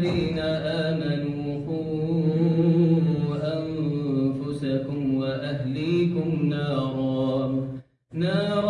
الذين آمنوا قوا أنفسكم وأهليكم نارا نارا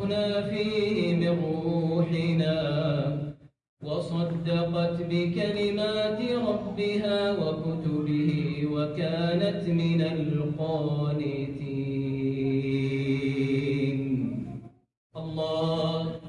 ونفخنا فيه من روحنا وصدقت بكلمات ربها وكتبه وكانت من القانتين. الله